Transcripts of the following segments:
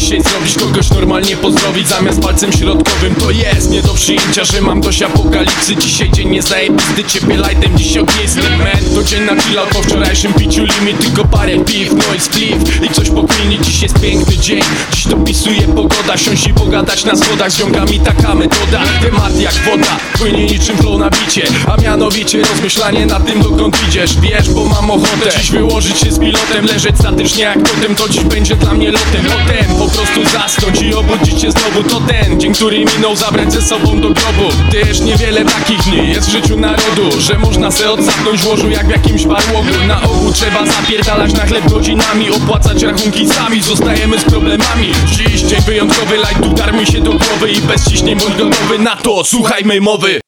dzisiaj zrobić Kogoś normalnie pozdrowić. Zamiast palcem środkowym To jest nie do przyjęcia, że mam dość apokalipsy. Dzisiaj dzień nie zajebisty, ciebie lightem dziś ognisty Man, to dzień na chillout po wczorajszym piciu limit Tylko parę piw, no i spliff I coś pokmini, dziś jest piękny dzień Dziś dopisuje pogoda, siąść i pogadać na schodach Z ziomkami taka metoda, temat jak woda Płynie niczym flow na bicie. A mianowicie rozmyślanie nad tym dokąd idziesz Wiesz, bo mam ochotę. Dziś wyłożyć się z pilotem Leżeć statycznie jak totem To dziś będzie dla mnie lotem. Potem po prostu zasnąć i obudzić się znowu. To ten dzień, który minął zabrać ze sobą do grobu. Też niewiele takich dni jest w życiu narodu Że można se odsapnąć w łożu jak w jakimś barłogu. Na ogół trzeba zapierdalać na chleb godzinami Opłacać rachunki sami, zostajemy z problemami. Dziś dzień wyjątkowy, light tu darmuj się do głowy I bez ciśnień bądź gotowy na to, słuchaj mej mowy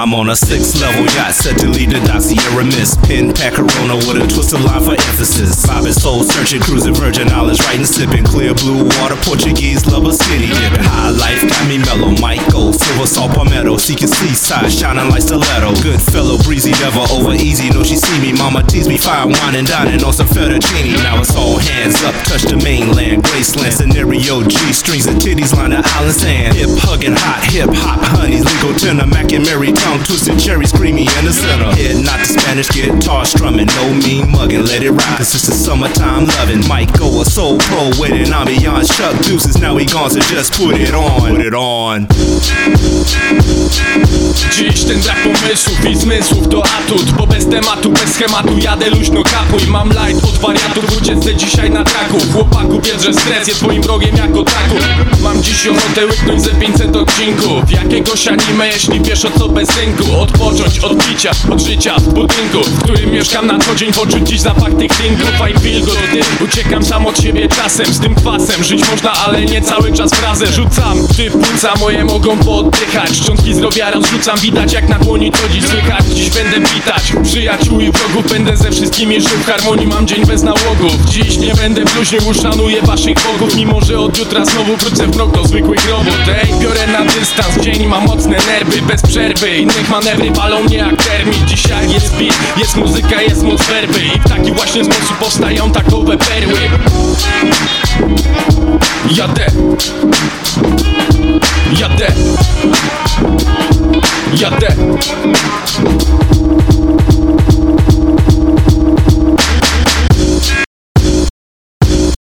I'm on a six level yacht set to lead the Dossier Mist. Pin pack with a twisted line for emphasis. Bobbing soul searching, cruising Virgin Islands, writing, sipping clear blue water. Portuguese lover, skinny dipping. High life got me mellow. Go silver salt palmetto, seeking seaside, shining like stiletto. Good fellow, breezy, never over easy. Know she see me, mama tease me, fine wine and dining on some fettuccine. Now it's all hands up, touch the mainland, scenario G strings and titties line the island sand. Hip hugging, hot hip hop, honeys, legal tenor, Mac and Mary tongue twisted, cherry creamy in the center. Head not the Spanish guitar strumming, no mean mugging, let it ride. Cause it's the summertime loving. Might go a soul pro with an ambiance. Chuck deuces, now he gone, so just put it on. Put it on. Ten brak pomysłów i zmysłów to atut Bo bez tematu, bez schematu jadę luźno kapuj. Mam light od wariatów, uciecę dzisiaj na traku. Chłopaku wiedz, że stres jest twoim wrogiem jako taku Mam dziś ochotę łyknąć ze 500 odcinków. Jakiegoś anime, jeśli wiesz o co bez synku Odpocząć od picia, od życia w budynku W którym mieszkam na co dzień, poczuć dziś zapach tych tinków I feel ty uciekam sam od siebie czasem Z tym kwasem, żyć można, ale nie cały czas frazę Rzucam, ty płuca moje mogą pooddychać Szczątki zdrowia rozrzucam, widać jak na dłoni to dziś słychać. Dziś będę witać przyjaciół i wrogów Będę ze wszystkimi żył w harmonii, mam dzień bez nałogów. Dziś nie będę bluźnił, uszanuję waszych bogów. Mimo, że od jutra znowu wrócę w mrok do zwykłych robot Ej, biorę na dystans, dzień. Mam mocne nerwy Bez przerwy, innych manewry palą mnie jak termit. Dzisiaj jest beat, jest muzyka, jest moc werby. I w taki właśnie sposób powstają takowe perły. Jadę